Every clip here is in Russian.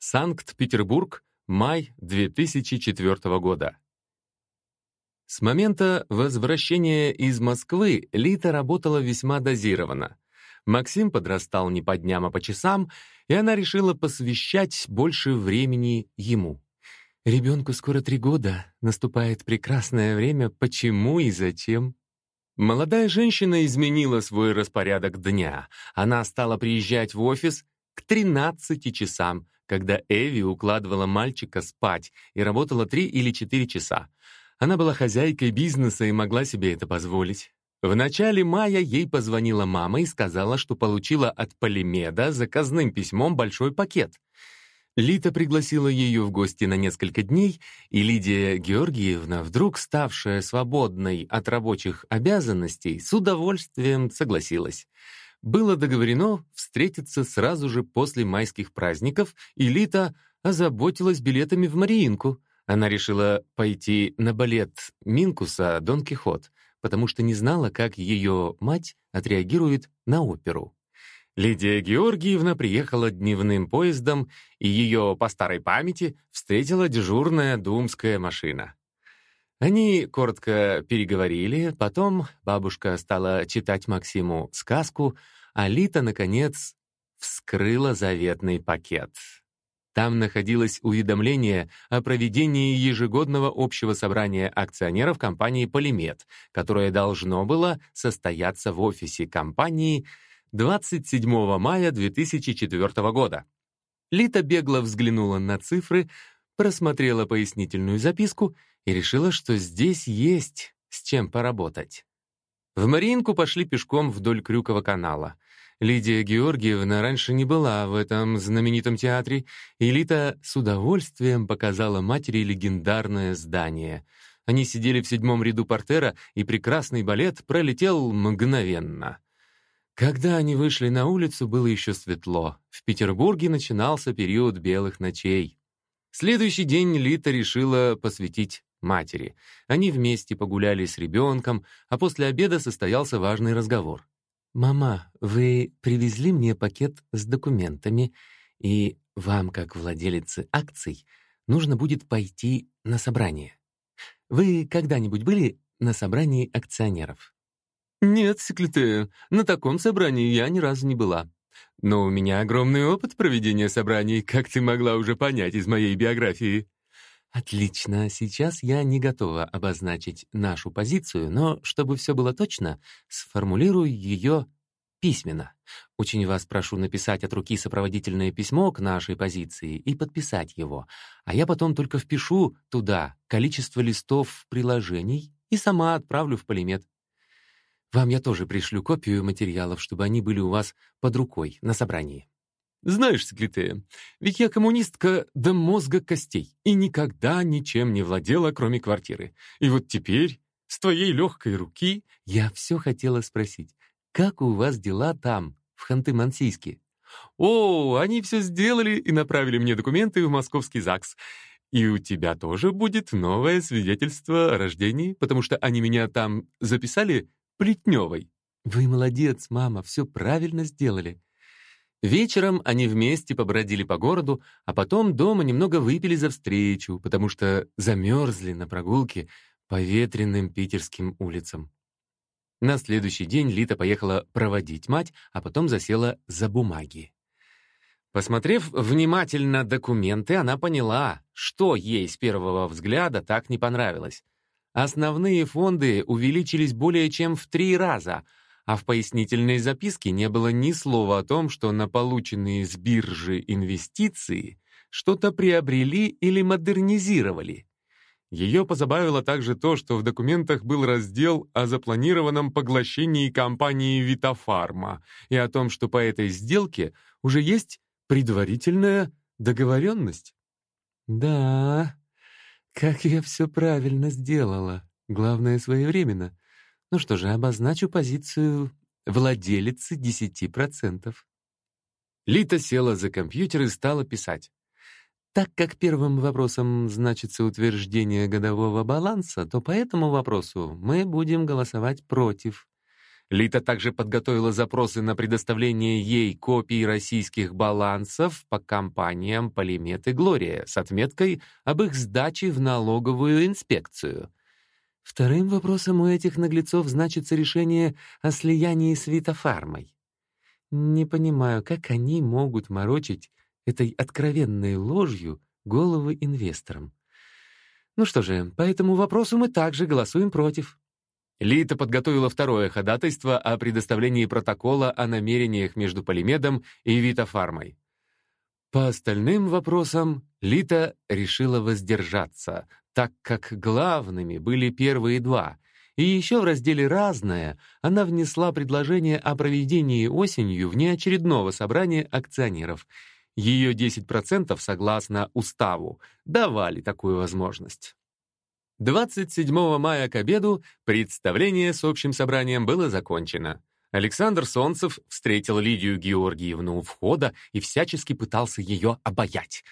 Санкт-Петербург, май 2004 года. С момента возвращения из Москвы Лита работала весьма дозированно. Максим подрастал не по дням, а по часам, и она решила посвящать больше времени ему. Ребенку скоро три года, наступает прекрасное время, почему и зачем? Молодая женщина изменила свой распорядок дня. Она стала приезжать в офис к 13 часам, когда Эви укладывала мальчика спать и работала 3 или 4 часа. Она была хозяйкой бизнеса и могла себе это позволить. В начале мая ей позвонила мама и сказала, что получила от Полимеда заказным письмом большой пакет. Лита пригласила ее в гости на несколько дней, и Лидия Георгиевна, вдруг ставшая свободной от рабочих обязанностей, с удовольствием согласилась. Было договорено встретиться сразу же после майских праздников, и Лита озаботилась билетами в Мариинку. Она решила пойти на балет Минкуса «Дон Кихот», потому что не знала, как ее мать отреагирует на оперу. Лидия Георгиевна приехала дневным поездом, и ее, по старой памяти, встретила дежурная думская машина. Они коротко переговорили, потом бабушка стала читать Максиму сказку, а Лита, наконец, вскрыла заветный пакет. Там находилось уведомление о проведении ежегодного общего собрания акционеров компании «Полимет», которое должно было состояться в офисе компании 27 мая 2004 года. Лита бегло взглянула на цифры, просмотрела пояснительную записку и решила, что здесь есть с чем поработать. В Мариинку пошли пешком вдоль Крюкова канала. Лидия Георгиевна раньше не была в этом знаменитом театре, и Лита с удовольствием показала матери легендарное здание. Они сидели в седьмом ряду портера, и прекрасный балет пролетел мгновенно. Когда они вышли на улицу, было еще светло. В Петербурге начинался период белых ночей. Следующий день Лита решила посвятить матери. Они вместе погуляли с ребенком, а после обеда состоялся важный разговор. «Мама, вы привезли мне пакет с документами, и вам, как владелице акций, нужно будет пойти на собрание. Вы когда-нибудь были на собрании акционеров?» «Нет, секлите, на таком собрании я ни разу не была. Но у меня огромный опыт проведения собраний, как ты могла уже понять из моей биографии». «Отлично. Сейчас я не готова обозначить нашу позицию, но, чтобы все было точно, сформулирую ее письменно. Очень вас прошу написать от руки сопроводительное письмо к нашей позиции и подписать его, а я потом только впишу туда количество листов приложений и сама отправлю в полимет. Вам я тоже пришлю копию материалов, чтобы они были у вас под рукой на собрании. Знаешь, Секлитея, ведь я коммунистка до мозга костей и никогда ничем не владела, кроме квартиры. И вот теперь, с твоей легкой руки, я все хотела спросить, как у вас дела там, в Ханты-Мансийске? О, они все сделали и направили мне документы в московский ЗАГС. И у тебя тоже будет новое свидетельство о рождении, потому что они меня там записали Плетневой. Вы молодец, мама, все правильно сделали. Вечером они вместе побродили по городу, а потом дома немного выпили за встречу, потому что замерзли на прогулке по ветреным питерским улицам. На следующий день Лита поехала проводить мать, а потом засела за бумаги. Посмотрев внимательно документы, она поняла, что ей с первого взгляда так не понравилось. Основные фонды увеличились более чем в три раза, а в пояснительной записке не было ни слова о том, что на полученные с биржи инвестиции что-то приобрели или модернизировали. Ее позабавило также то, что в документах был раздел о запланированном поглощении компании «Витофарма» и о том, что по этой сделке уже есть предварительная договоренность. «Да, как я все правильно сделала. Главное, своевременно. Ну что же, обозначу позицию владелицы 10%. Лита села за компьютер и стала писать. Так как первым вопросом значится утверждение годового баланса, то по этому вопросу мы будем голосовать против. Лита также подготовила запросы на предоставление ей копий российских балансов по компаниям «Полимет» и «Глория» с отметкой об их сдаче в налоговую инспекцию. Вторым вопросом у этих наглецов значится решение о слиянии с Витофармой. Не понимаю, как они могут морочить этой откровенной ложью головы инвесторам. Ну что же, по этому вопросу мы также голосуем против. Лита подготовила второе ходатайство о предоставлении протокола о намерениях между Полимедом и Витофармой. По остальным вопросам Лита решила воздержаться, так как главными были первые два. И еще в разделе «Разное» она внесла предложение о проведении осенью внеочередного собрания акционеров. Ее 10% согласно уставу давали такую возможность. 27 мая к обеду представление с общим собранием было закончено. Александр Солнцев встретил Лидию Георгиевну у входа и всячески пытался ее обаять.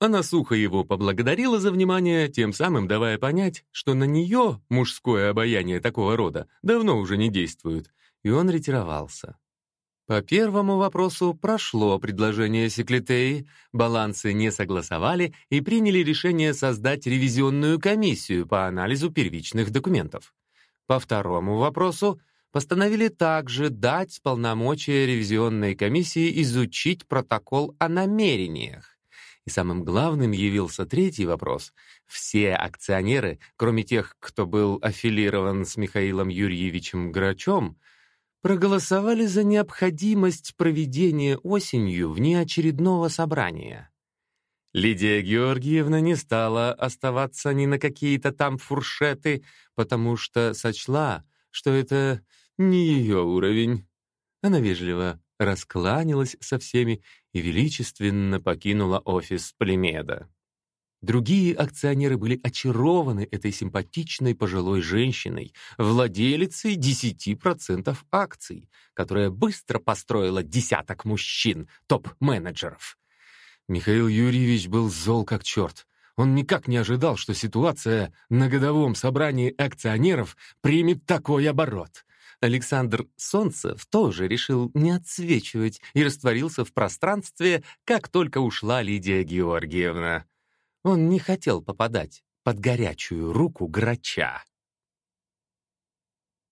Она сухо его поблагодарила за внимание, тем самым давая понять, что на нее мужское обаяние такого рода давно уже не действует, и он ретировался. По первому вопросу прошло предложение Секлитеи, балансы не согласовали и приняли решение создать ревизионную комиссию по анализу первичных документов. По второму вопросу постановили также дать полномочия ревизионной комиссии изучить протокол о намерениях. И самым главным явился третий вопрос. Все акционеры, кроме тех, кто был аффилирован с Михаилом Юрьевичем Грачом, проголосовали за необходимость проведения осенью внеочередного собрания. Лидия Георгиевна не стала оставаться ни на какие-то там фуршеты, потому что сочла, что это не ее уровень. Она вежливо раскланялась со всеми и величественно покинула офис Племеда. Другие акционеры были очарованы этой симпатичной пожилой женщиной, владелицей 10% акций, которая быстро построила десяток мужчин, топ-менеджеров. Михаил Юрьевич был зол как черт. Он никак не ожидал, что ситуация на годовом собрании акционеров примет такой оборот. Александр Солнцев тоже решил не отсвечивать и растворился в пространстве, как только ушла Лидия Георгиевна. Он не хотел попадать под горячую руку грача.